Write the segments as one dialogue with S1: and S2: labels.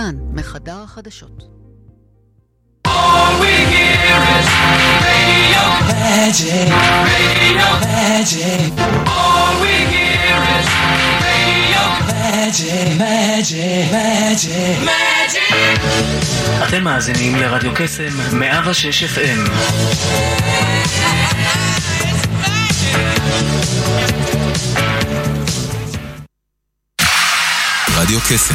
S1: כאן, מחדר החדשות.
S2: אתם מאזינים לרדיו קסם 106 FM
S3: רדיו קסם,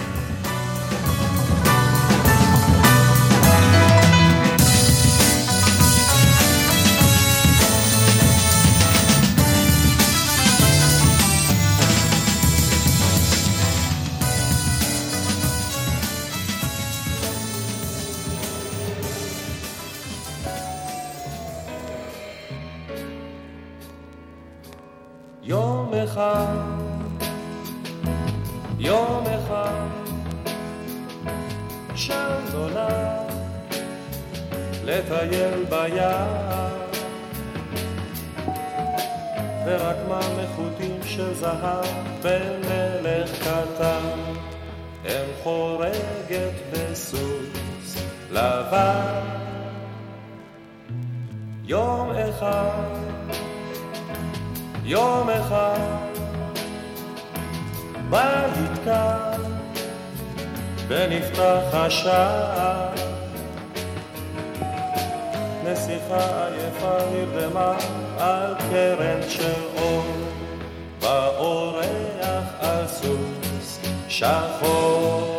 S4: ורק מחוטים של זהב במלך קטן, אם חורגת בסוס לבן. יום אחד יום אחד בית קר ונפתח השער. נסיכה עייפה נרדמה על קרן של אור באורח על סוס שחור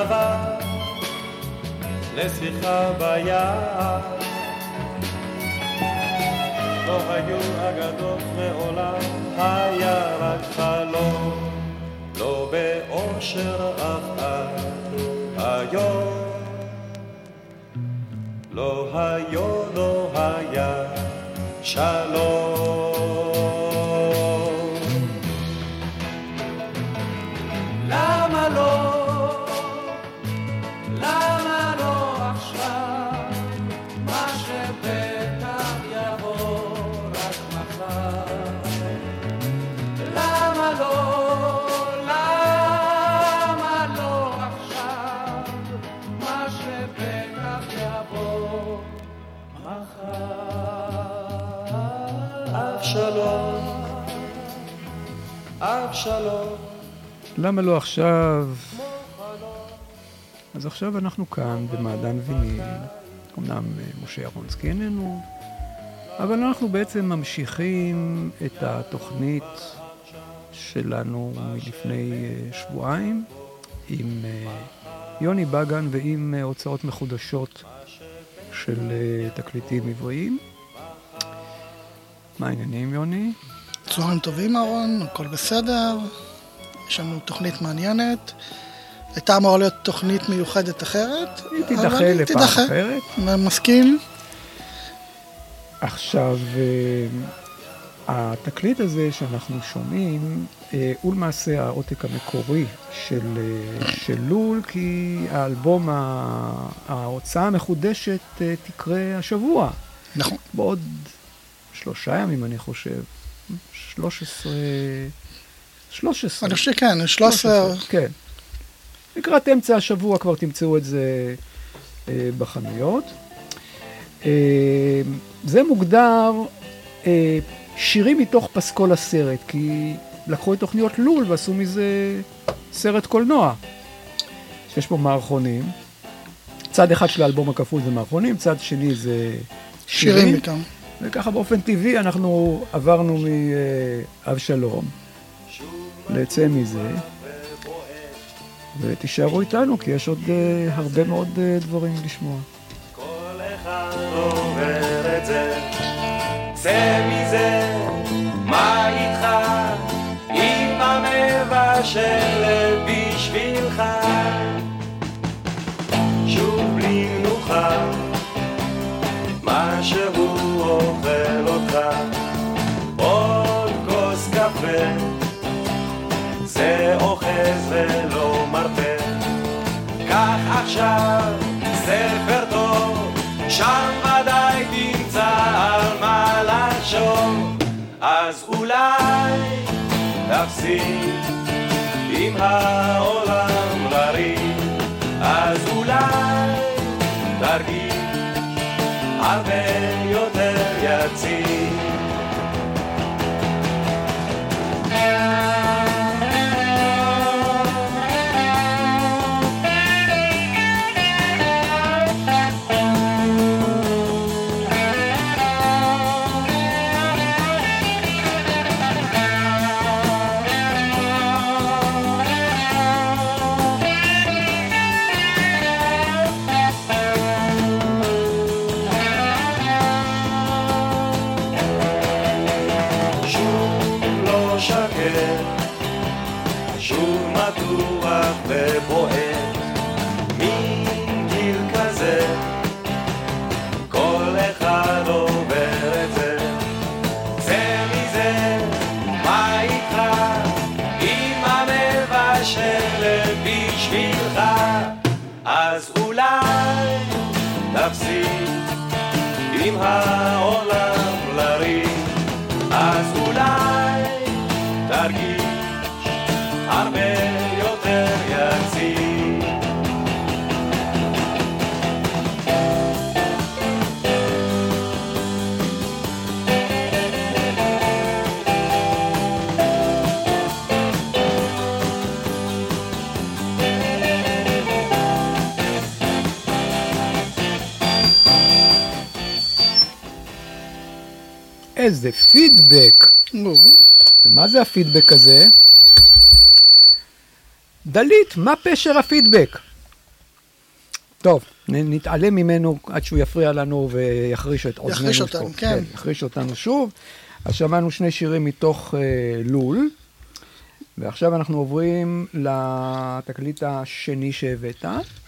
S4: לבן לשיחה ביער. לא היו אגדות מעולם, היה רק חלום, לא באושר אף עד היום. לא היו, לא היה שלום. אבשלום.
S5: למה לא עכשיו? אז עכשיו אנחנו כאן במעדן ויניל. אמנם אה, משה אהרונסקי איננו, אבל אנחנו בעצם ממשיכים את התוכנית שלנו מלפני אה, שבועיים עם אה, יוני בגן ועם הוצאות מחודשות של תקליטים עבריים. מה העניינים, יוני?
S6: צהריים טובים אהרון, הכל בסדר, יש לנו תוכנית מעניינת. הייתה אמורה להיות תוכנית מיוחדת אחרת.
S5: היא תידחה לפעם
S6: תידחה.
S5: אחרת.
S6: מסכים?
S5: עכשיו, אה, התקליט הזה שאנחנו שומעים אה, הוא למעשה העותק המקורי של, אה, של לול, כי האלבום, ההוצאה המחודשת תקרה השבוע,
S6: נכון.
S5: בעוד שלושה ימים אני חושב, 13, 13.
S6: אני חושב שכן, 13,
S5: כן. לקראת אמצע השבוע כבר תמצאו את זה אה, בחנויות. אה, זה מוגדר אה, שירים מתוך פסקול הסרט, כי לקחו את תוכניות לול ועשו מזה סרט קולנוע. שיש פה מערכונים. צד אחד של האלבום הכפול זה מערכונים, צד שני זה שירים.
S6: שירים מכאן.
S5: וככה באופן טבעי אנחנו עברנו מאבשלום לצא מזה, ותישארו איתנו, כי יש עוד אה, הרבה מאוד אה, דברים לשמוע.
S4: כל אחד עובר את זה, צא מזה, מה איתך? עם המבשל עכשיו ספר טוב, שם ודאי תמצא על מה לחשוב. אז אולי תפסיק עם העולם לריב, אז אולי תרגיש הרבה יותר יציב.
S5: איזה פידבק. ומה זה הפידבק הזה? דלית, מה פשר הפידבק? טוב, נתעלם ממנו עד שהוא יפריע לנו ויחריש את אוזנינו.
S6: יחריש אותנו,
S5: פה.
S6: כן.
S5: יחריש אותנו שוב. אז שמענו שני שירים מתוך אה, לול, ועכשיו אנחנו עוברים לתקליט השני שהבאת.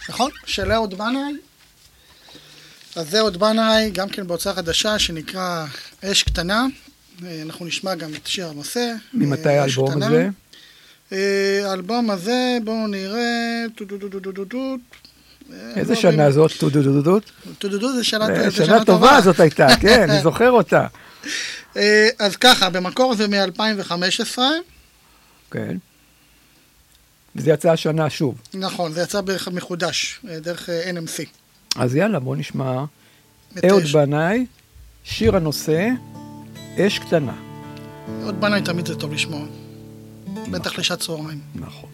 S6: נכון? של אהוד בנאי. אז זה אהוד בנאי, גם כן בהוצאה חדשה, שנקרא אש קטנה. אה, אנחנו נשמע גם את שיר הנושא.
S5: ממתי
S6: אה,
S5: האלבום. הזה?
S6: אה, האלבום הזה, בואו נראה, טו-דו-דו-דו-דו-דו. אה,
S5: איזה
S6: לא
S5: שנה
S6: מבין.
S5: זאת? טודודודות?
S6: טו-דו-דו זה שנה
S5: אה,
S6: זה
S5: שנה טובה זאת הייתה, כן, אני זוכר אותה.
S6: אה, אז ככה, במקור זה מ-2015.
S5: כן. וזה יצא השנה שוב.
S6: נכון, זה יצא מחודש, אה, דרך אה, NMC.
S5: אז יאללה, בוא נשמע. אהוד. בנאי, שיר הנושא, אש קטנה.
S6: אהוד בנאי תמיד זה טוב לשמוע. בטח לשעת צהריים.
S5: נכון.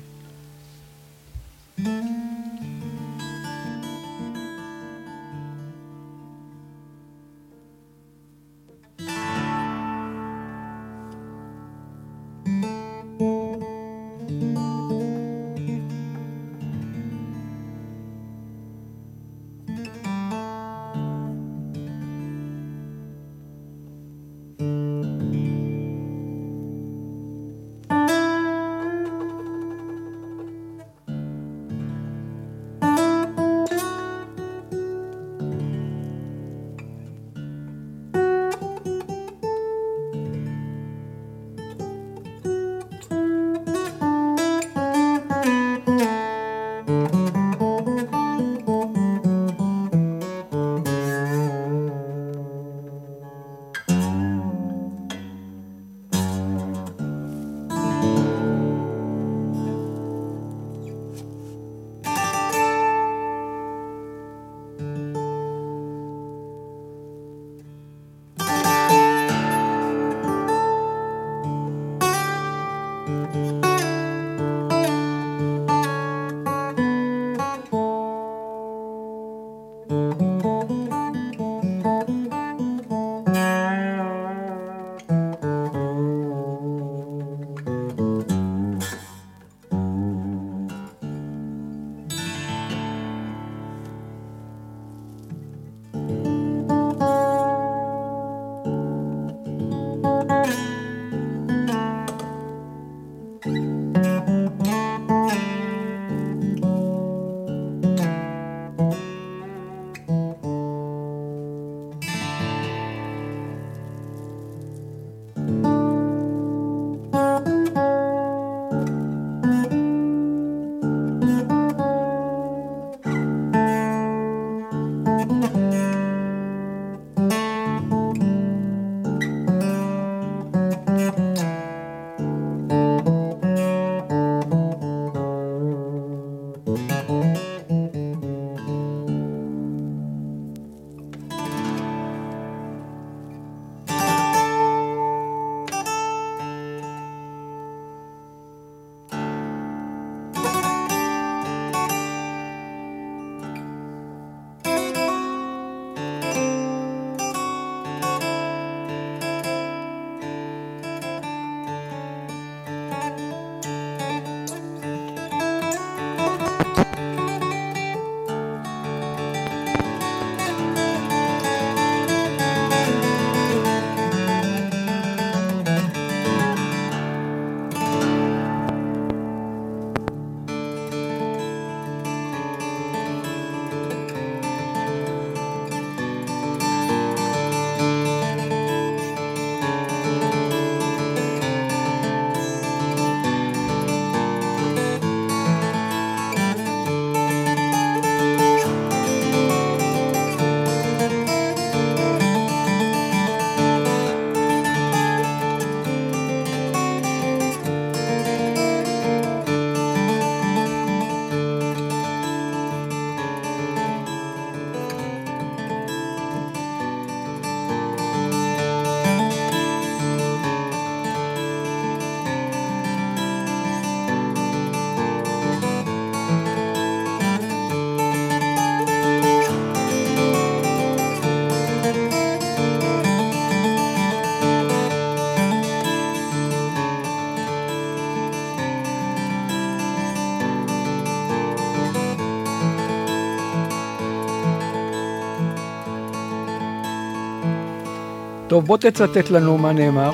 S7: טוב, בוא תצטט לנו מה נאמר.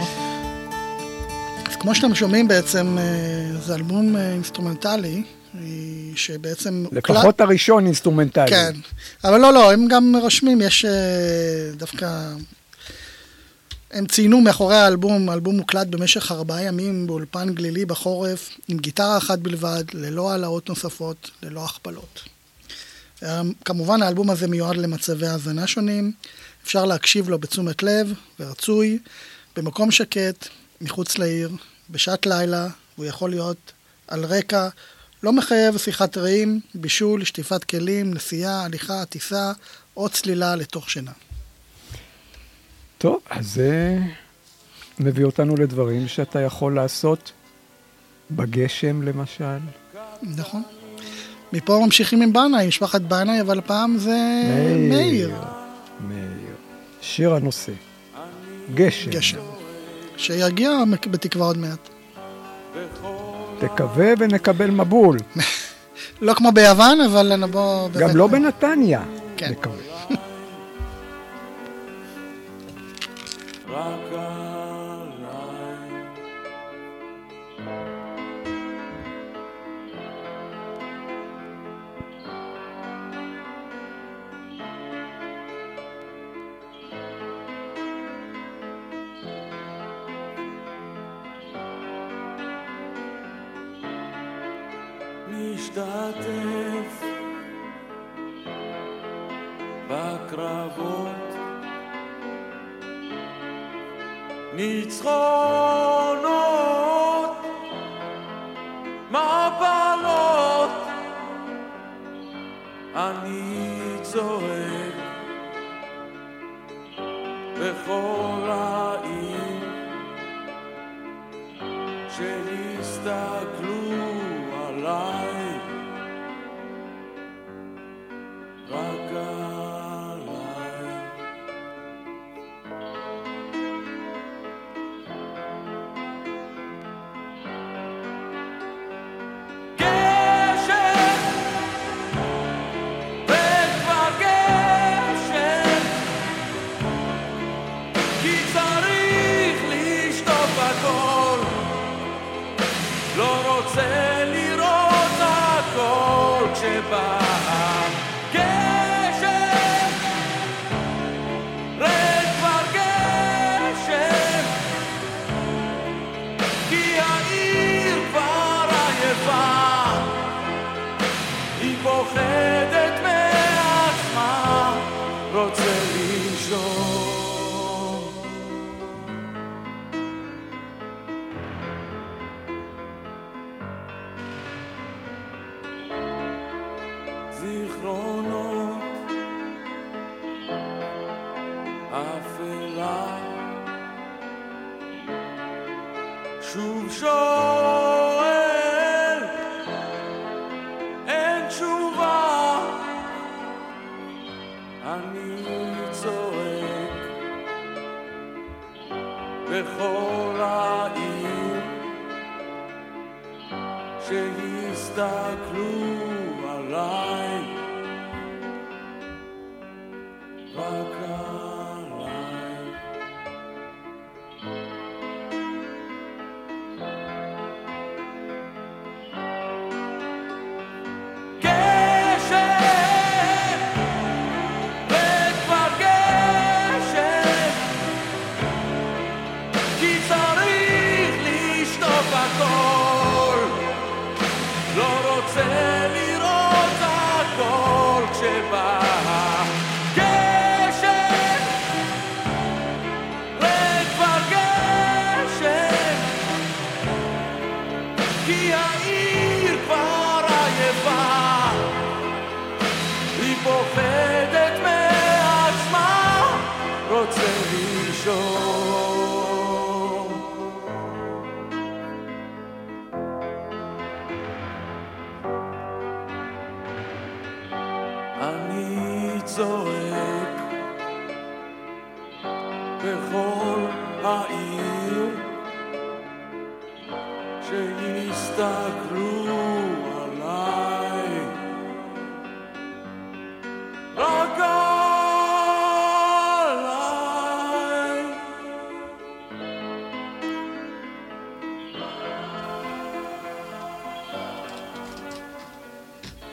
S6: אז כמו שאתם שומעים בעצם, אה, זה אלבום אה, אינסטרומנטלי, אה, שבעצם...
S7: לפחות הראשון אינסטרומנטלי.
S6: כן, אבל לא, לא, הם גם רושמים, יש דווקא... הם ציינו מאחורי האלבום, האלבום מוקלט במשך ארבעה ימים באולפן גלילי בחורף, עם גיטרה אחת בלבד, ללא העלאות נוספות, ללא הכפלות. כמובן האלבום הזה מיועד למצבי האזנה שונים, אפשר להקשיב לו בתשומת לב ורצוי, במקום שקט, מחוץ לעיר, בשעת לילה, הוא יכול להיות על רקע לא מחייב שיחת רעים, בישול, שטיפת כלים, נסיעה, הליכה, טיסה או צלילה לתוך שינה.
S7: טוב, אז זה מביא אותנו לדברים שאתה יכול לעשות בגשם, למשל.
S6: נכון. מפה ממשיכים עם בנאי, משפחת בנאי, אבל הפעם זה מאיר.
S7: מאיר. שיר הנושא. גשם.
S6: גשם. שיגיע בתקווה עוד מעט.
S7: תקווה ונקבל מבול.
S6: לא כמו ביוון, אבל נבוא...
S7: גם לא בנתניה.
S6: כן.
S7: נקווה.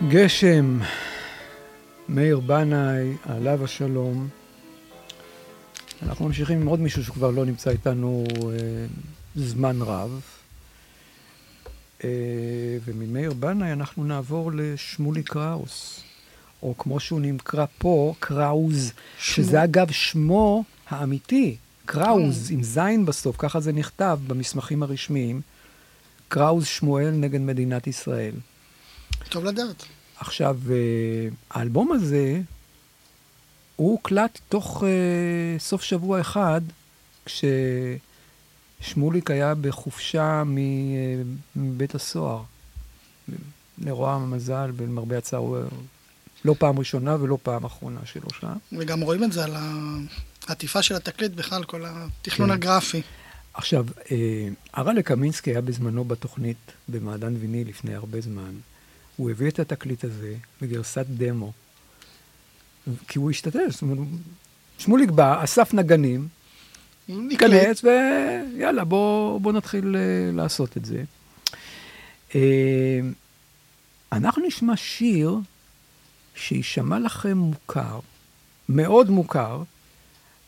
S8: גשם,
S5: מאיר בנאי, עליו השלום. אנחנו ממשיכים עם עוד מישהו שכבר לא נמצא איתנו אה, זמן רב. אה, וממאיר בנאי אנחנו נעבור לשמולי קראוס, או כמו שהוא נקרא פה, קראוז, שזה אגב שמו האמיתי, קראוז, עם זין בסוף, ככה זה נכתב במסמכים הרשמיים. קראוז שמואל נגד מדינת ישראל.
S6: טוב לדעת.
S5: עכשיו, אה, האלבום הזה, הוא הוקלט תוך uh, סוף שבוע אחד, כששמוליק היה בחופשה uh, מבית הסוהר. לרוע המזל, ולמרבה הצער, הוא לא פעם ראשונה ולא פעם אחרונה שלו שם.
S6: וגם רואים את זה על העטיפה של התקליט בכלל, כל התכנון
S5: כן.
S6: הגרפי.
S5: עכשיו, אה, אראלה קמינסקי היה בזמנו בתוכנית במעדן ויניל לפני הרבה זמן. הוא הביא את התקליט הזה בגרסת דמו, כי הוא השתתף, זאת אומרת, שמוליק בא, אסף נגנים. ניכנס ויאללה, בוא, בוא נתחיל uh, לעשות את זה. Uh, אנחנו נשמע שיר שיישמע לכם מוכר, מאוד מוכר,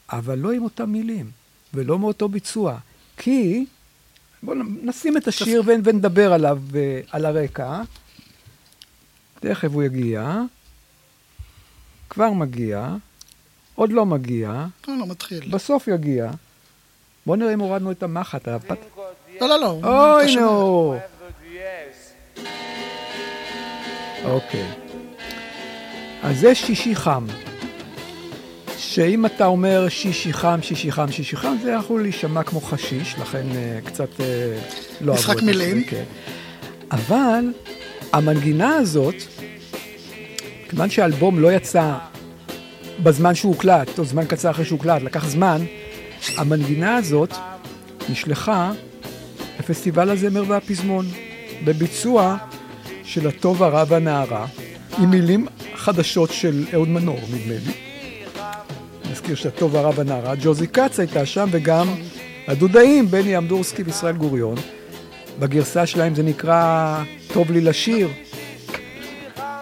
S5: אבל לא עם אותם מילים, ולא מאותו ביצוע. כי, בואו נשים את השיר ונדבר עליו, uh, על הרקע. תכף הוא יגיע. כבר מגיע. עוד לא מגיע.
S6: לא, לא, מתחיל.
S5: בסוף יגיע. בוא נראה אם הורדנו את המחט.
S6: לא, לא, לא.
S5: אוי. נו. אוקיי. אז זה שישי חם. שאם אתה אומר שישי חם, שישי חם, שישי חם, זה יכול להישמע כמו חשיש, לכן uh, קצת uh, לא
S6: משחק
S5: אהבו את
S6: מילים.
S5: זה, כן. אבל המנגינה הזאת, כיוון שהאלבום לא יצא בזמן שהוא הוקלט, או זמן קצר אחרי שהוא הוקלט, לקח זמן, המנגינה הזאת נשלחה לפסטיבל הזמר והפזמון, בביצוע של הטוב הרע והנערה, עם מילים חדשות של אהוד מנור, נדמה לי. נזכיר שהטוב הרע והנערה, ג'וזי כץ הייתה שם, וגם הדודאים, בני אמדורסקי וישראל גוריון. בגרסה שלהם זה נקרא טוב לי לשיר.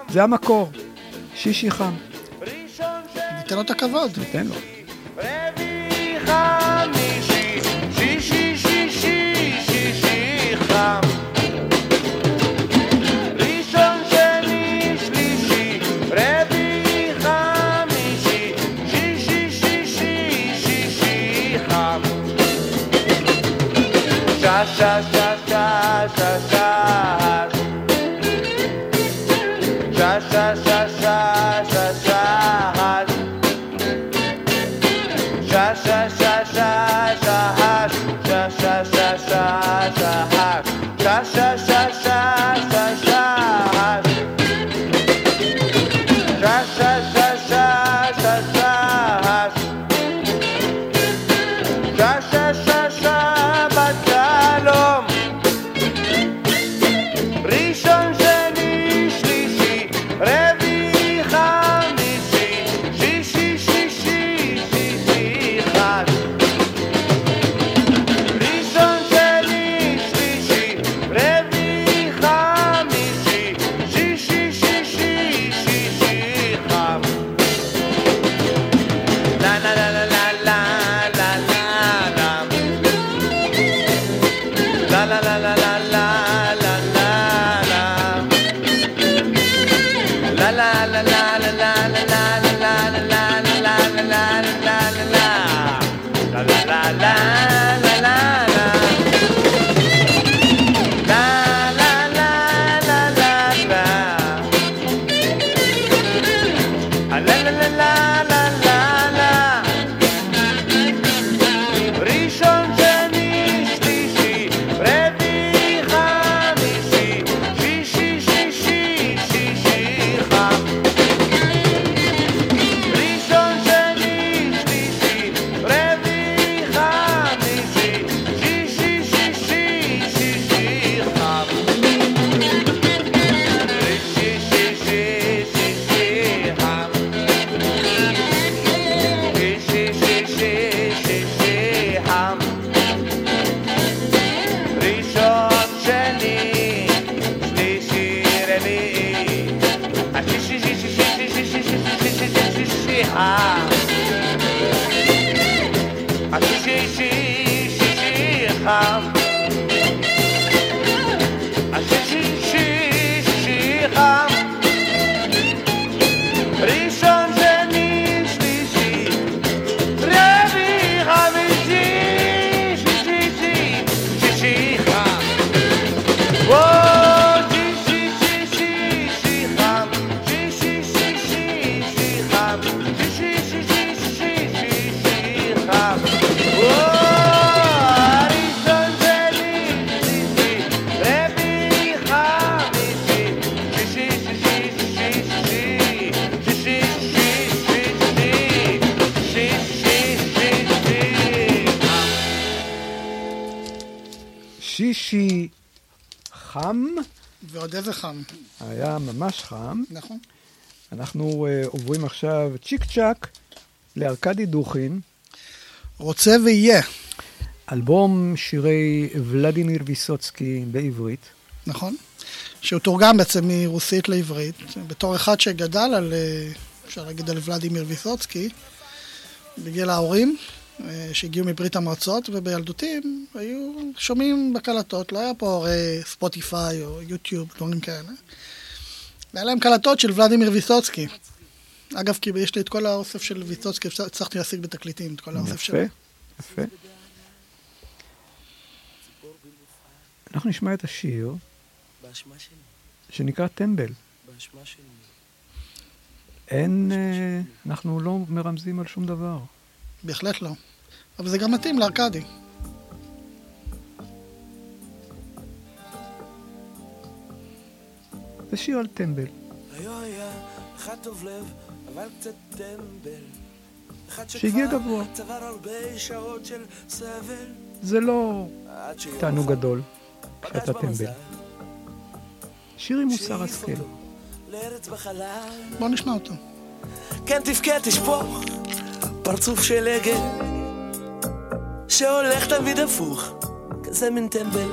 S5: זה המקור, שישי חם,
S6: ניתן לו את הכבוד.
S5: ניתן לו.
S9: La la la
S5: עכשיו צ'יק צ'אק לארכדי דוכין,
S6: רוצה ויהיה,
S5: אלבום שירי ולדימיר ויסוצקי בעברית.
S6: נכון? שהוא תורגם בעצם מרוסית לעברית, בתור אחד שגדל על, אה, אפשר להגיד על ולדימיר ויסוצקי, בגיל ההורים, אה, שהגיעו מברית המועצות, ובילדותי היו שומעים בקלטות, לא היה פה הרי ספוטיפיי או יוטיוב, דברים כאלה. והיה להם קלטות של ולדימיר ויסוצקי. אגב, כי יש לי את כל האוסף של ויסוצקי, אפשר- הצלחתי להשיג בתקליטים, את כל האוסף שלו.
S5: יפה, יפה. אנחנו נשמע את השיר שנקרא טמבל. אין, אה, אנחנו לא מרמזים על שום דבר.
S6: בהחלט לא. אבל זה גם מתאים לארכדי.
S5: זה שיר על טמבל.
S10: היו היה אחד טוב לב, אבל קצת טמבל.
S5: שהגיע גבוה.
S10: צבר הרבה שעות של סבל.
S5: זה לא תענוג גדול כשאתה טמבל. שיר עם מוסר השכל.
S6: בואו נשמע אותו.
S10: כן תבכה תשפוך פרצוף של עגל שהולך תמיד הפוך כזה מין טמבל,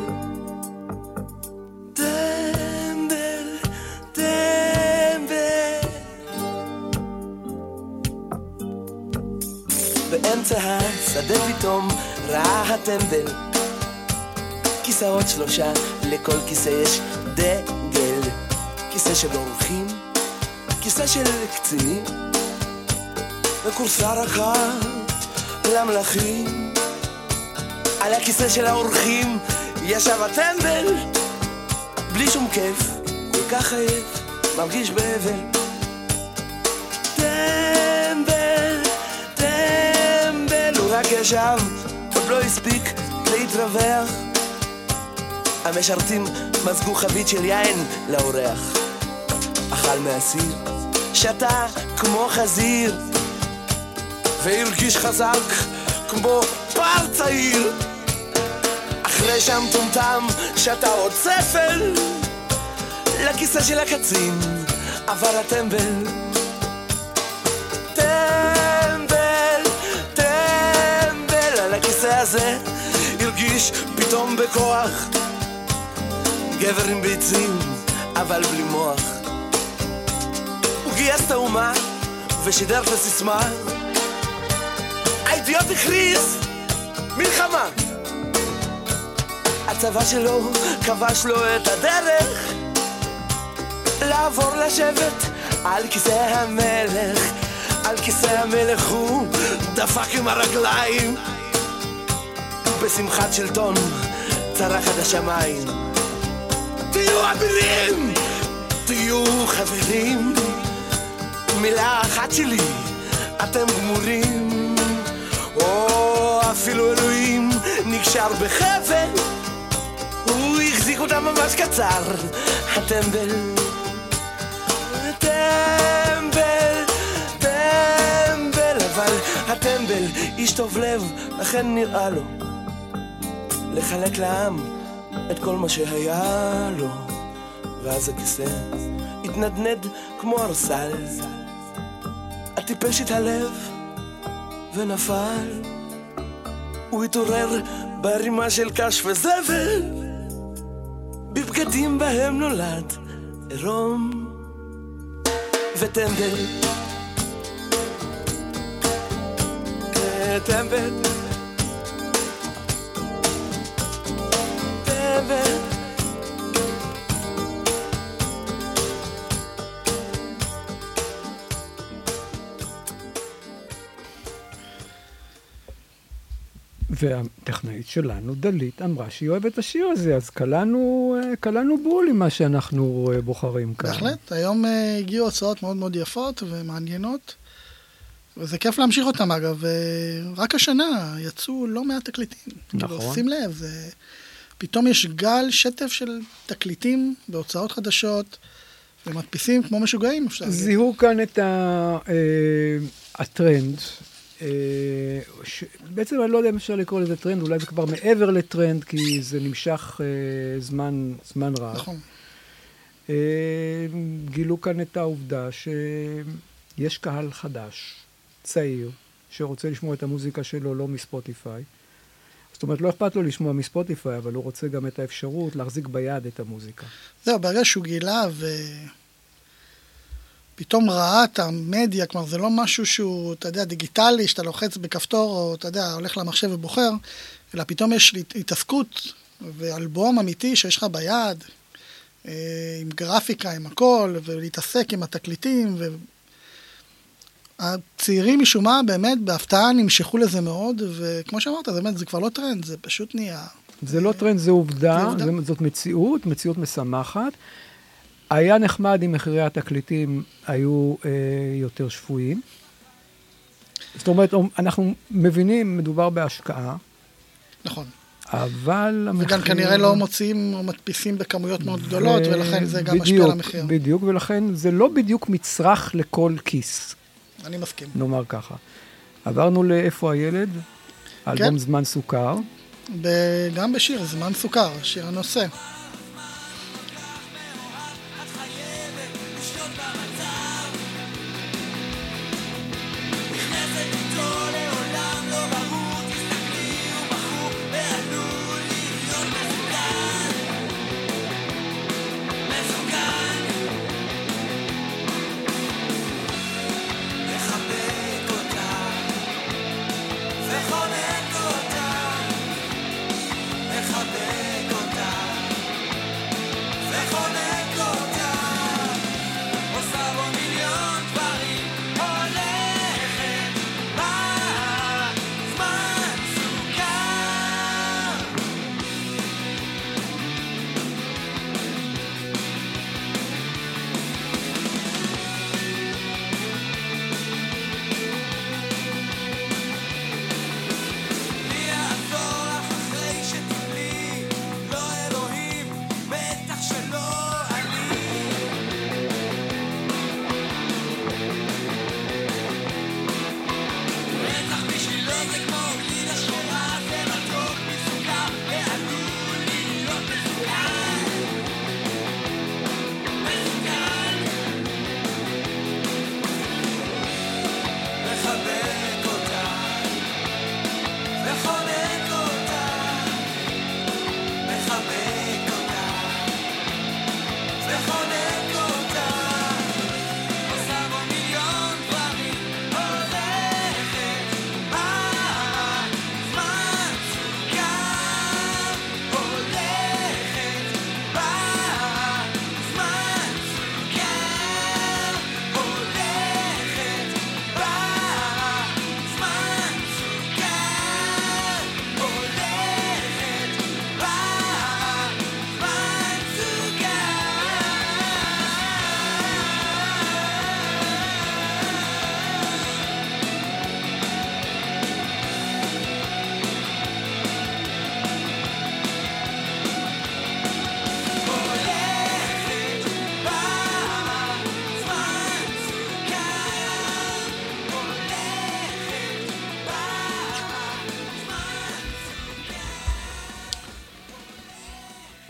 S10: באמצע השדה פתאום ראה הטמבל כיסאות שלושה, לכל כיסא יש דגל כיסא של אורחים, כיסא של קצינים וכורסה רכה למלכים. על הכיסא של האורחים ישב הטמבל, בלי שום כיף, כל כך עייף, מרגיש באבל. ישב, עוד לא הספיק להתרווח. המשרתים מזגו חבית של יין לאורח. אכל מהסיר, שתה כמו חזיר, והרגיש חזק כמו פר צעיר. אחרי שהמטומטם שתה עוד ספל, לכיסא של הקצין עבר הטמבל. הזה הרגיש פתאום בכוח. גבר עם ביצים, אבל בלי מוח. הוא גייס את האומה ושידר את הסיסמה. האידיוט הכריז מלחמה. הצבא שלו כבש לו את הדרך לעבור לשבת על כיסא המלך. על כיסא המלך הוא דפק עם הרגליים. בשמחת שלטון צרח עד השמיים. תהיו אבירים, תהיו חברים. מילה אחת שלי, אתם גמורים. או אפילו אלוהים נקשר בחבל, הוא החזיק אותם ממש קצר, הטמבל. טמבל, טמבל, אבל הטמבל איש טוב לב, לכן נראה לו לחלק לעם את כל מה שהיה לו. ואז הכיסא התנדנד כמו ארסל. הטיפש התעלב ונפל. הוא התעורר בערימה של קש וזבל, בבגדים בהם נולד עירום וטנדל.
S11: טמבל טמבל
S5: והטכנאית שלנו, דלית, אמרה שהיא אוהבת את השיר הזה, אז קלענו, אה, קלענו בול עם מה שאנחנו אה, בוחרים כאן.
S10: בהחלט, היום אה, הגיעו הצעות מאוד מאוד יפות ומעניינות, וזה כיף להמשיך אותם אגב. רק השנה יצאו לא מעט תקליטים.
S5: נכון.
S10: כאילו, שים לב, זה... פתאום יש גל שטף של תקליטים בהוצאות חדשות, ומדפיסים כמו משוגעים, אפשר להגיד.
S5: זיהו כאן את ה, אה, הטרנד. אה, ש... בעצם אני לא יודע אם אפשר לקרוא לזה טרנד, אולי זה כבר מעבר לטרנד, כי זה נמשך אה, זמן, זמן רב.
S10: נכון.
S5: אה, גילו כאן את העובדה שיש קהל חדש, צעיר, שרוצה לשמוע את המוזיקה שלו לא מספוטיפיי. זאת אומרת, לא אכפת לו לשמוע מספוטיפיי, אבל הוא רוצה גם את האפשרות להחזיק ביד את המוזיקה.
S10: זהו, ברגע שהוא גילה ופתאום ראה את המדיה, כלומר זה לא משהו שהוא, אתה יודע, דיגיטלי, שאתה לוחץ בכפתור, או אתה יודע, הולך למחשב ובוחר, אלא פתאום יש הת- התעסקות ואלבום אמיתי שיש לך ביד, אה, עם גרפיקה, עם הכל, ולהתעסק עם התקליטים, והצעירים משום מה באמת בהפתעה נמשכו לזה מאוד, וכמו שאמרת, זה באמת, זה כבר לא טרנד, זה פשוט נהיה...
S5: זה לא טרנד, זה עובדה,
S10: זה עובדה.
S5: זה- זאת מציאות, מציאות משמחת. היה נחמד אם מחירי התקליטים היו אה, יותר שפויים. זאת אומרת, אנחנו מבינים, מדובר בהשקעה,
S10: נכון.
S5: אבל המחיר...
S10: וגם כנראה לא מוציאים או מדפיסים בכמויות מאוד גדולות,
S5: ו-
S10: ולכן זה גם משפיע
S5: בדיוק,
S10: על המחיר.
S5: בדיוק, ולכן זה לא בדיוק מצרך לכל כיס,
S10: אני מסכים.
S5: נאמר ככה. עברנו לאיפה הילד, אלבום
S10: כן.
S5: זמן סוכר.
S10: ב- גם בשיר, זמן סוכר, שיר הנושא.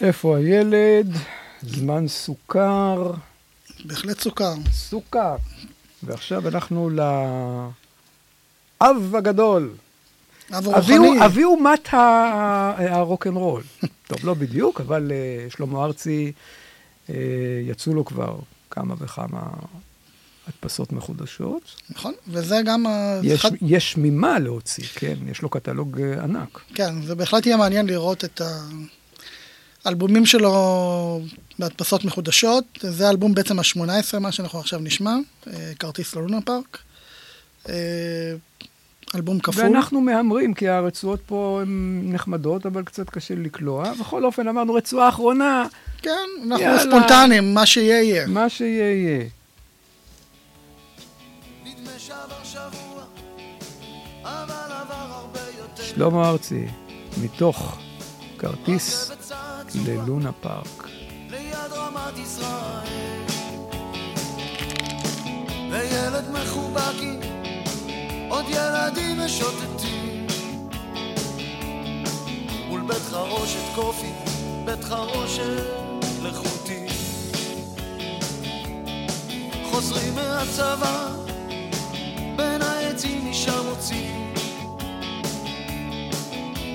S5: איפה הילד? זמן סוכר,
S10: בהחלט סוכר.
S5: סוכר. ועכשיו אנחנו לאב הגדול.
S10: אב רוחני.
S5: אבי אומת ה- הרוקנרול. טוב, לא בדיוק, אבל אה, שלמה ארצי, אה, יצאו לו כבר כמה וכמה הדפסות מחודשות.
S6: נכון? וזה גם... ה-
S5: יש,
S6: אחד-
S5: יש ממה להוציא, כן? יש לו קטלוג אה, ענק.
S6: כן, זה בהחלט יהיה מעניין לראות את האלבומים שלו בהדפסות מחודשות. זה האלבום בעצם ה-18, מה שאנחנו עכשיו נשמע, אה, כרטיס ללונה פארק. אה, אלבום כפול.
S5: ואנחנו מהמרים, כי הרצועות פה הן נחמדות, אבל קצת קשה לקלוע. בכל אופן, אמרנו, רצועה אחרונה,
S6: כן, אנחנו
S5: יאללה.
S6: ספונטניים, מה שיהיה יהיה.
S5: מה שיהיה יהיה. שלמה ארצי, מתוך כרטיס ללונה פארק.
S12: ליד רמת ישראל. וילד מחובקי, עוד ילדים משוטטים. מול בית חרושת קופי, בית חרושת לחוטי. חוזרים מהצבא, בין העצים משם מוצאים.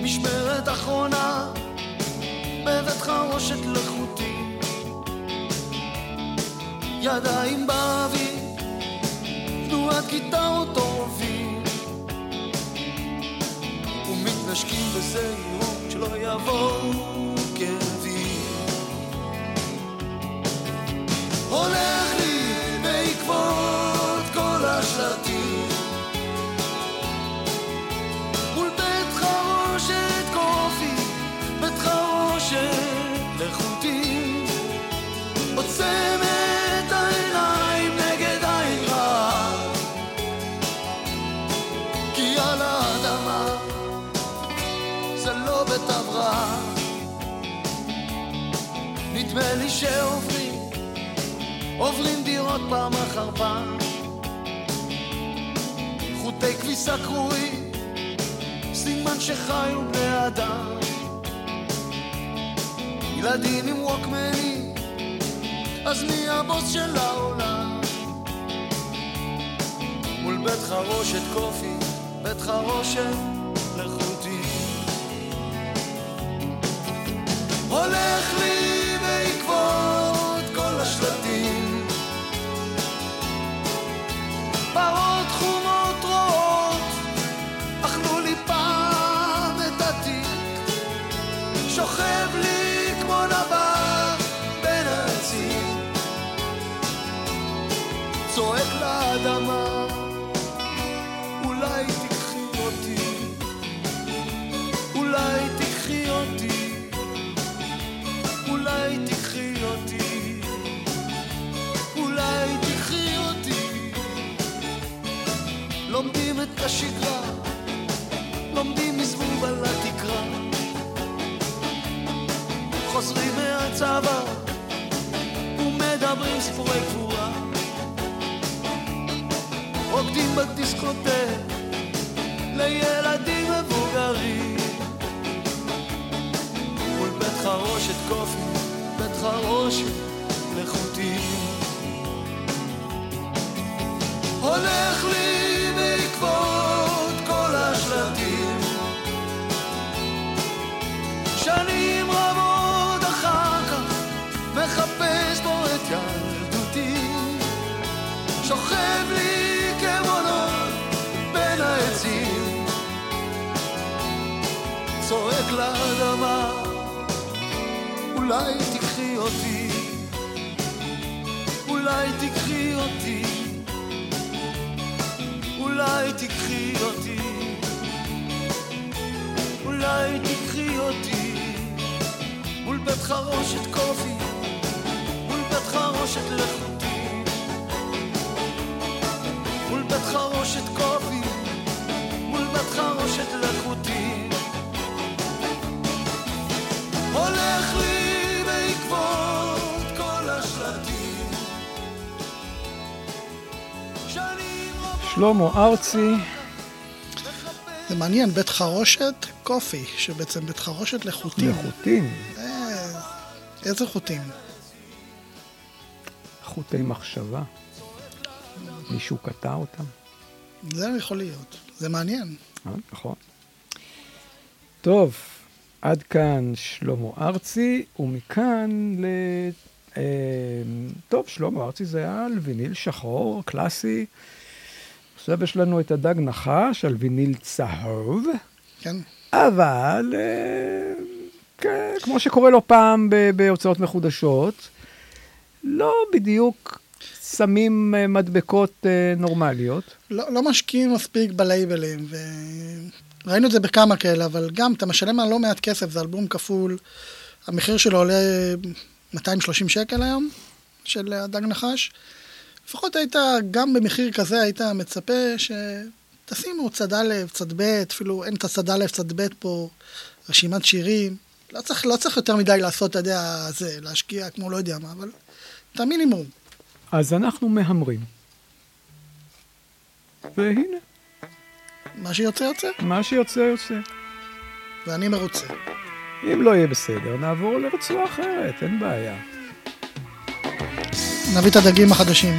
S12: משמרת אחרונה, בבית חרושת לחוטי ידיים באוויר, תנועת גיטרות עורבים ומתנשקים בזהירות שלא יבואו כאבים. הולך שעוברים, עוברים דירות פעם אחר פעם. חוטי כביסה קרועים סימן שחיו בני אדם ילדים עם ווקמנים אז מי הבוס של העולם? מול בית חרושת קופי, בית חרושת לחוטי הולך לי מהצבא ומדברים סיפורי גבורה. רוקדים בדיסקוטק לילדים מבוגרים. מול בית חרושת קופי, בית חרושת לחוטים. הולך לי לאדמה. אולי תקחי אותי. אולי תקחי אותי. אולי תקחי אותי, אולי תקחי אותי, מול בית חרושת קופי, מול בית חרושת לחוטי, מול בית חרושת קופי, מול בית חרושת לחוטי.
S5: שלמה ארצי,
S6: זה מעניין, בית חרושת קופי, שבעצם בית חרושת לחוטים.
S5: לחוטים,
S6: אה, איזה חוטים?
S5: חוטי מחשבה. מישהו קטע אותם,
S6: זה יכול להיות. זה מעניין.
S5: אה? נכון. טוב, עד כאן שלמה ארצי, ומכאן אה, טוב, שלמה ארצי זה היה על ויניל שחור, קלאסי. עכשיו יש לנו את הדג נחש על ויניל צהוב,
S6: כן.
S5: אבל אה, כן, כמו שקורה לא פעם בהוצאות מחודשות, לא בדיוק שמים אה, מדבקות אה, נורמליות.
S6: לא, לא משקיעים מספיק בלייבלים, וראינו את זה בכמה כאלה, אבל גם אתה משלם על לא מעט כסף, זה אלבום כפול, המחיר שלו עולה 230 שקל היום, של הדג נחש. לפחות היית, גם במחיר כזה היית מצפה שתשימו צד א', צד ב', אפילו אין את הצד א', צד ב' פה, רשימת שירים. לא צריך, לא צריך יותר מדי לעשות, אתה יודע, זה, להשקיע כמו לא יודע מה, אבל את המינימום.
S5: אז אנחנו מהמרים. והנה,
S6: מה שיוצא יוצא,
S5: מה שיוצא יוצא.
S6: ואני מרוצה.
S5: אם לא יהיה בסדר, נעבור לרצועה אחרת, אין בעיה.
S6: נביא את הדגים החדשים.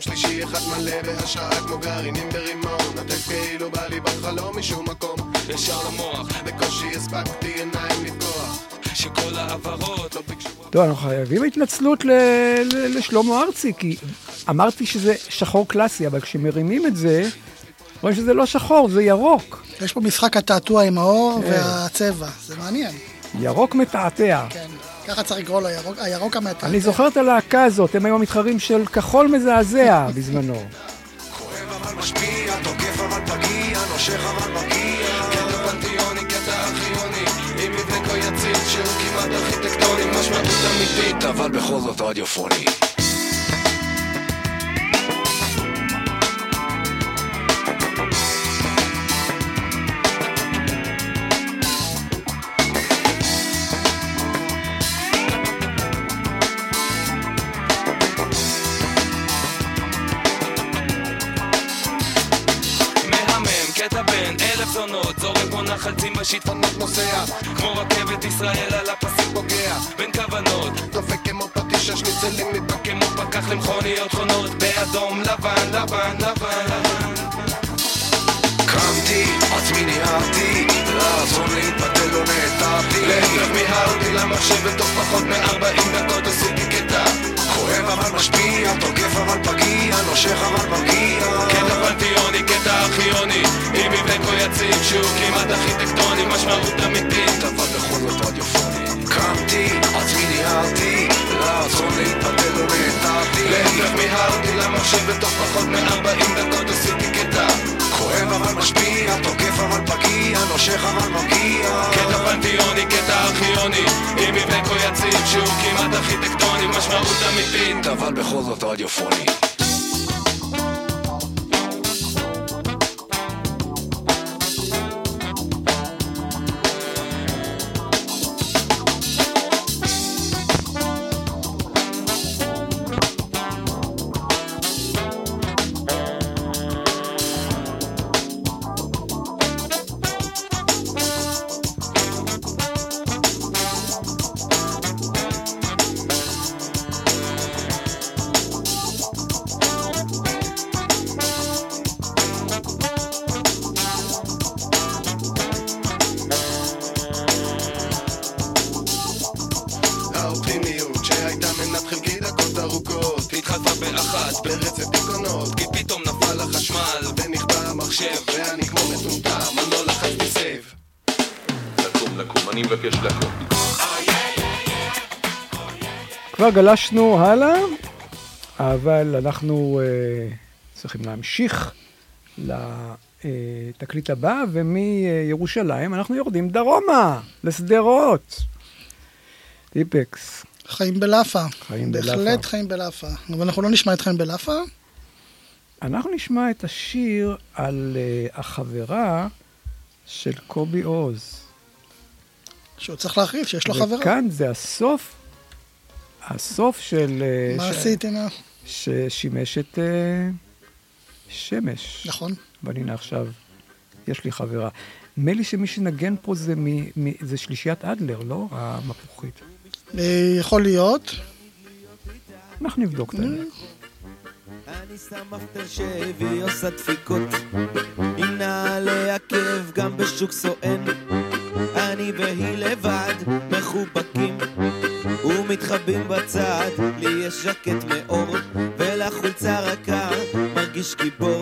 S13: שלישי אחד מלא בהשראה כמו גרעינים ברימון. הטקסט כאילו בא לי בחלום משום מקום. ישר למוח, בקושי הספקתי עיניים לפקוח. שכל העברות לא ביקשו...
S5: טוב, אנחנו חייבים התנצלות ל- ל- לשלמה ארצי, כי אמרתי שזה שחור קלאסי, אבל כשמרימים את זה, רואים שזה לא שחור, זה ירוק.
S6: יש פה משחק התעתוע עם האור
S5: כן.
S6: והצבע, זה מעניין.
S5: ירוק מתעתע.
S6: כן, ככה צריך לקרוא לו, הירוק המתעתע.
S5: אני זוכר את הלהקה הזאת, הם היו המתחרים של כחול מזעזע בזמנו.
S13: אמיתית, אבל בכל זאת רדיופוני.
S14: מהמם, קטע בין אלף זונות, זורק פה נחל צים בשיטפונות נוסע, כמו רכבת ישראל על הפסים פוגע, בין כוונות,
S13: דופק כמו פטיש השניצלים
S14: נדבק כמו פקח למכוניות חונות, באדום, לבן, לבן, לבן.
S13: קמתי, עצמי ניהרתי, לעזור להתבטל לא נעתרתי.
S14: להפך מיהרתי למחשב בתוך פחות מ-40 דקות עשיתי קטע.
S13: כואב אבל משפיע, תוקף אבל פגיע, נושך אבל מגיע.
S14: קטע פנתיוני, קטע ארכיוני, עם מבנה כה יציב שהוא כמעט ארכיטקטוני, משמעות אמיתית,
S13: אבל בכל זאת רדיופוני. קמתי, עצמי ניהרתי, לעזור להתבטל לא נעתרתי.
S14: להפך מיהרתי למחשב בתוך פחות מ-40 דקות עשיתי קטע.
S13: כואב אבל משפיע, תוקף אבל פגיע, נושך אבל מגיע.
S14: קטע פנתיוני, קטע ארכיוני, עם מבנה יציב שהוא כמעט ארכיטקטוני, משמעות אמיתית,
S13: אבל בכל זאת רדיופוני.
S5: גלשנו הלאה, אבל אנחנו אה, צריכים להמשיך לתקליט הבא, ומירושלים אנחנו יורדים דרומה, לשדרות. טיפקס.
S6: חיים בלאפה.
S5: חיים בלאפה.
S6: בהחלט חיים בלאפה. אבל אנחנו לא נשמע את חיים בלאפה.
S5: אנחנו נשמע את השיר על uh, החברה של קובי עוז.
S6: שהוא צריך להכריז שיש לו חברה.
S5: וכאן זה הסוף, הסוף של... אה,
S6: מה
S5: ש-
S6: עשיתי מה?
S5: ששימש את uh, שמש.
S6: נכון.
S5: והנה עכשיו, יש לי חברה. נדמה לי שמי שנגן פה זה, מ, מ, זה שלישיית אדלר, לא? המפוחית.
S6: אה, יכול להיות.
S5: אנחנו נבדוק את העניין.
S9: אני שם אפטר שהביא עושה דפיקות עם נעלי עקב גם בשוק סואן אני והיא לבד מחובקים ומתחבאים בצד. לי יש ז'קט מאור ולחולצה רכה מרגיש גיבור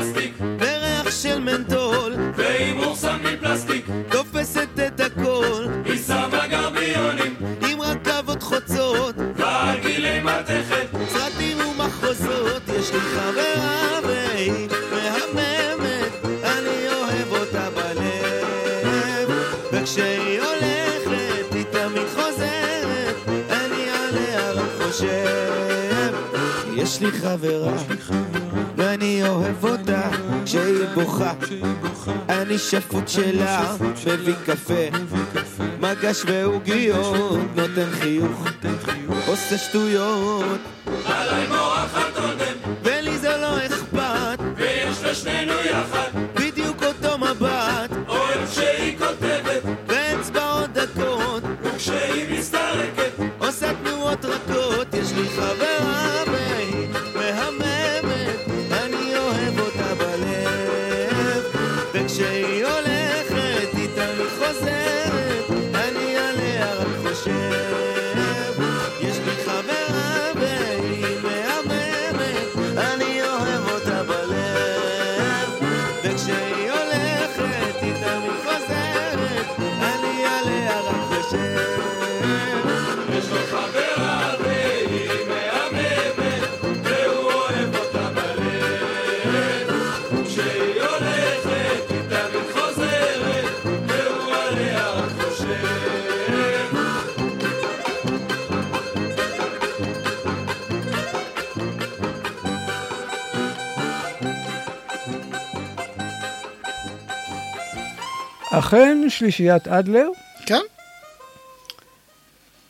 S7: מסטיק,
S9: וריח של מנטול.
S7: והימור שם מפלסטיק,
S9: תופסת את הכל.
S7: היא שמה גרביונים,
S9: עם רכבות חוצות.
S7: ועגילי מתכת,
S9: סרטים ומחוזות. יש לי חברה והיא מהממת. אני אוהב אותה בלב. וכשהיא הולכת היא תמיד חוזרת. אני עליה רק חושב. יש לי חברה אוהב אותה כשהיא בוכה. אני שפוט שלה מביא קפה מגש ועוגיות נותן חיוך עושה שטויות
S5: אכן, שלישיית אדלר.
S6: כן?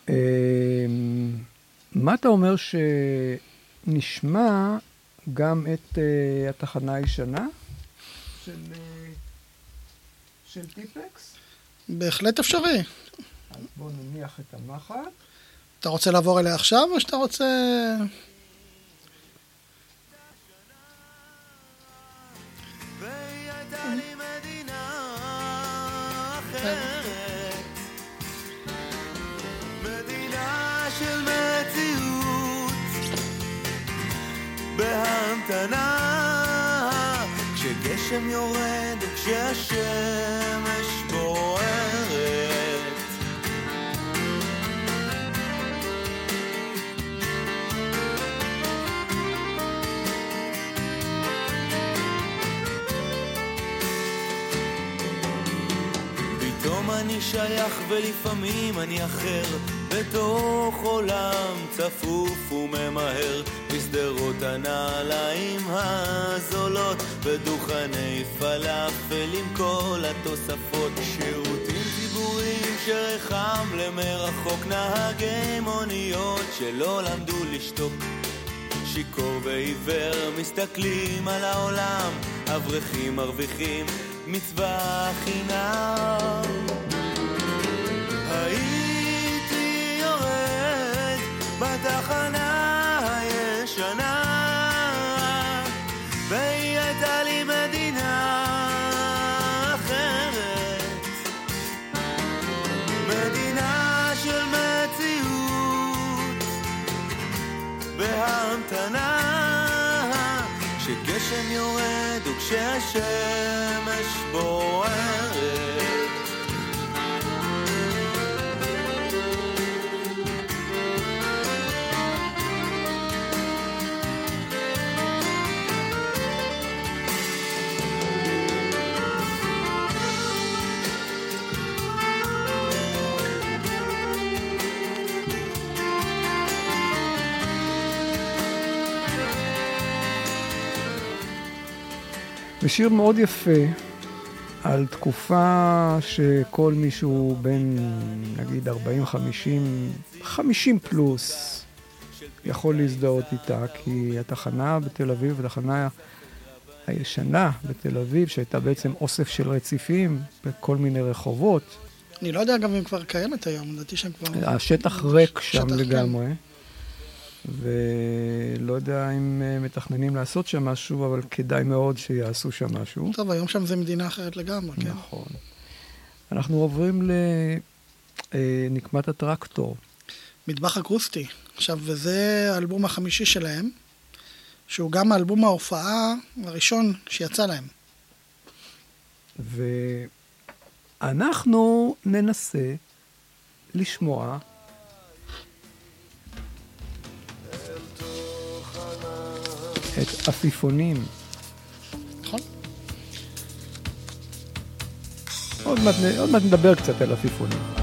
S5: אמ, מה אתה אומר שנשמע גם את אה, התחנה הישנה של, אה, של טיפקס?
S6: בהחלט אפשרי.
S5: אז בואו נניח את המחט.
S6: אתה רוצה לעבור אליה עכשיו, או שאתה רוצה...
S9: בהמתנה. כשגשם יורד וכשהשמש בוערת. פתאום אני שייך ולפעמים אני אחר בתוך עולם צפוף וממהר בשדרות הנעליים הזולות בדוכני פלאפל עם כל התוספות שירותים ציבוריים שרחם למרחוק נהגי מוניות שלא למדו לשתוק שיכור ועיוור מסתכלים על העולם, אברכים מרוויחים מצווה חינם. בתחנה הישנה, והיא הייתה לי מדינה אחרת. מדינה של מציאות בהמתנה כשגשם יורד וכשהשמש בוערת
S5: ושיר מאוד יפה על תקופה שכל מישהו בין נגיד 40-50, 50 פלוס, יכול להזדהות איתה, כי התחנה בתל אביב, התחנה הישנה בתל אביב, שהייתה בעצם אוסף של רציפים בכל מיני רחובות,
S6: אני לא יודע גם אם כבר קיימת היום, לדעתי שהם כבר...
S5: השטח ריק שם
S6: שטח, כן.
S5: ולא יודע אם אה, מתכננים לעשות שם משהו, אבל כדאי מאוד שיעשו שם משהו.
S6: טוב, היום שם זה מדינה אחרת לגמרי, כן.
S5: נכון. אנחנו עוברים לנקמת הטרקטור.
S6: מטבח אקוסטי. עכשיו, וזה האלבום החמישי שלהם, שהוא גם האלבום ההופעה הראשון שיצא להם.
S5: ואנחנו ננסה לשמוע את עפיפונים.
S6: נכון.
S5: עוד מעט, עוד מעט נדבר קצת על עפיפונים.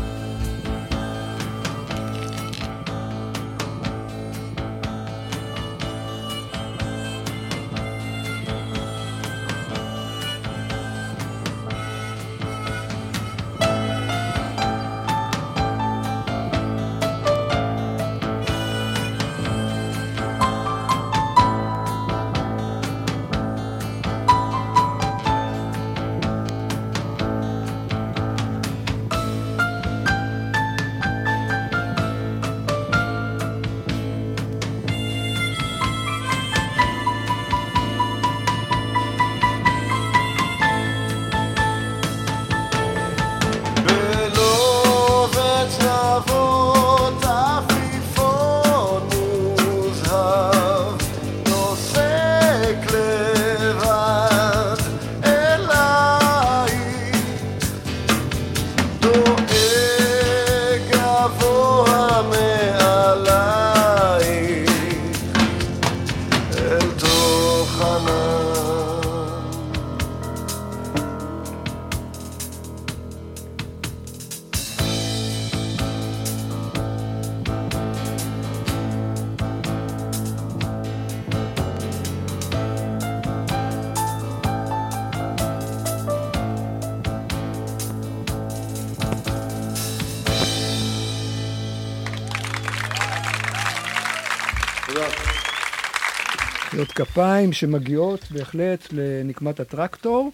S5: כפיים שמגיעות בהחלט לנקמת הטרקטור.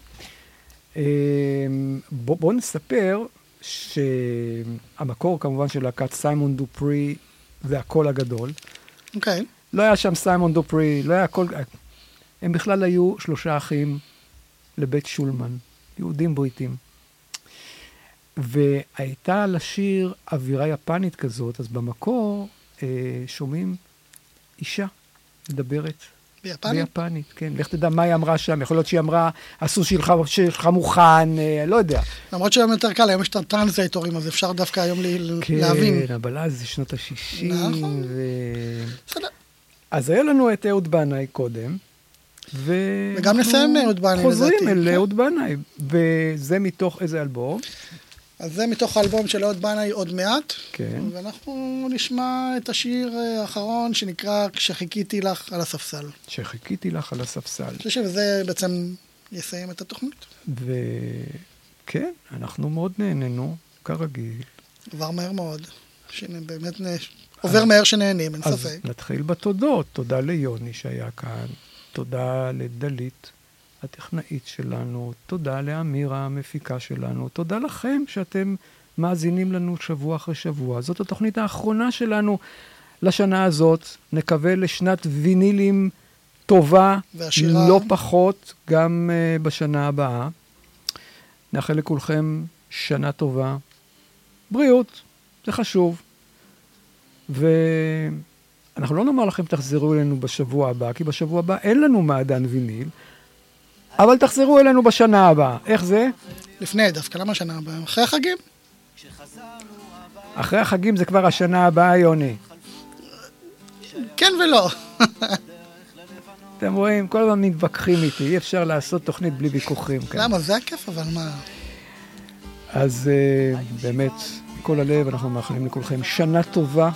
S5: אמ, בוא, בוא נספר שהמקור כמובן של להקת סיימון דופרי זה הקול הגדול.
S6: אוקיי.
S5: לא היה שם סיימון דופרי, לא היה קול... הם בכלל היו שלושה אחים לבית שולמן, יהודים בריטים. והייתה לשיר אווירה יפנית כזאת, אז במקור אה, שומעים אישה מדברת.
S6: ביפנית?
S5: ביפנית, כן. לך תדע מה היא אמרה שם, יכול להיות שהיא אמרה, הסוס שלך, שלך מוכן, אה, לא יודע.
S6: למרות שהיום יותר קל, היום יש את הטרנסלייטורים, אז אפשר דווקא היום ל-
S5: כן,
S6: להבין.
S5: אבל אז זה שנות ה-60.
S6: נכון.
S5: ו...
S6: בסדר.
S5: אז היה לנו את אהוד בנאי קודם, ו...
S6: וגם נסיים עם אהוד בנאי,
S5: חוזרים
S6: לדעתי,
S5: אל
S6: כן.
S5: אהוד בנאי, וזה מתוך איזה אלבום?
S6: אז זה מתוך האלבום של אהוד בנאי עוד מעט.
S5: כן.
S6: ואנחנו נשמע את השיר אה, האחרון שנקרא "כשחיכיתי לך על הספסל".
S5: שחיכיתי לך על הספסל.
S6: אני חושב שזה בעצם יסיים את התוכנית.
S5: וכן, אנחנו מאוד נהנינו, כרגיל.
S6: עבר מהר מאוד. שבאמת נ... עובר מהר שנהנים, אין
S5: אז
S6: ספק.
S5: נתחיל בתודות. תודה ליוני שהיה כאן, תודה לדלית, הטכנאית שלנו, תודה לאמירה המפיקה שלנו, תודה לכם שאתם מאזינים לנו שבוע אחרי שבוע. זאת התוכנית האחרונה שלנו לשנה הזאת. נקווה לשנת וינילים טובה,
S6: ועשירה.
S5: לא פחות, גם uh, בשנה הבאה. נאחל לכולכם שנה טובה. בריאות, זה חשוב. ואנחנו לא נאמר לכם תחזרו אלינו בשבוע הבא, כי בשבוע הבא אין לנו מעדן ויניל, אבל תחזרו אלינו בשנה הבאה. איך זה?
S6: לפני, דווקא למה שנה הבאה? אחרי החגים?
S5: אחרי החגים זה כבר השנה הבאה, יוני.
S6: כן ולא.
S5: אתם רואים, כל הזמן מתווכחים איתי, אי אפשר לעשות תוכנית בלי ויכוחים כאן.
S6: למה? זה הכיף, אבל מה?
S5: אז uh, באמת, מכל הלב, אנחנו מאחלים לכולכם שנה טובה,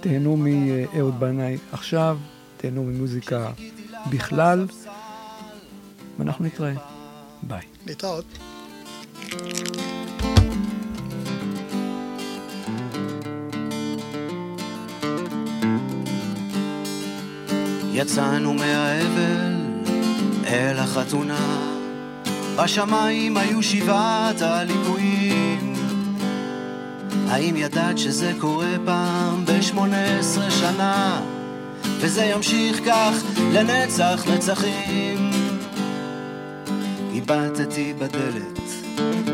S5: ותהנו מאהוד בנאי עכשיו, תהנו ממוזיקה בכלל, ואנחנו נתראה. ביי.
S6: להתראות.
S15: יצאנו מהאבל אל החתונה, בשמיים היו שבעת הליקויים. האם ידעת שזה קורה פעם בשמונה עשרה שנה, וזה ימשיך כך לנצח נצחים? הבטתי בדלת,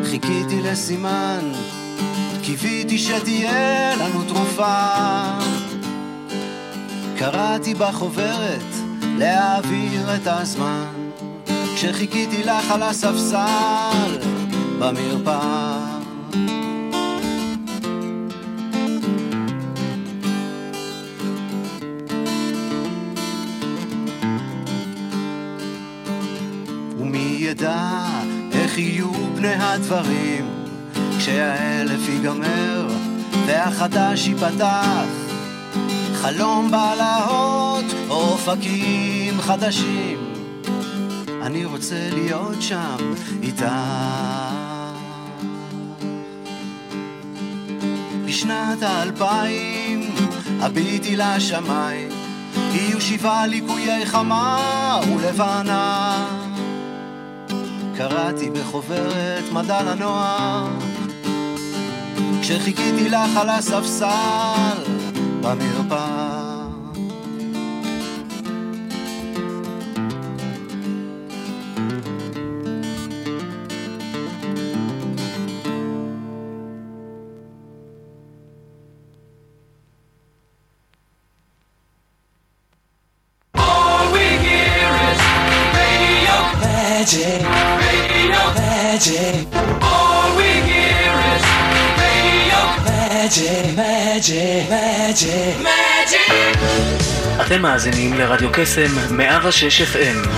S15: חיכיתי לסימן, קיוויתי שתהיה לנו תרופה. קראתי בחוברת להעביר את הזמן כשחיכיתי לך על הספסל במרפאה הדברים כשהאלף ייגמר והחדש ייפתח חלום בלהות, אופקים חדשים. אני רוצה להיות שם איתך. בשנת האלפיים הביטי לשמיים, יהיו שבעה ליקויי חמה ולבנה. קראתי בחוברת מדע לנוער, כשחיכיתי לך על הספסל במרפאה.
S9: Magic,
S7: All we hear is radio
S9: magic, magic, magic,
S7: magic.
S2: אתם מאזינים לרדיו קסם 106 FM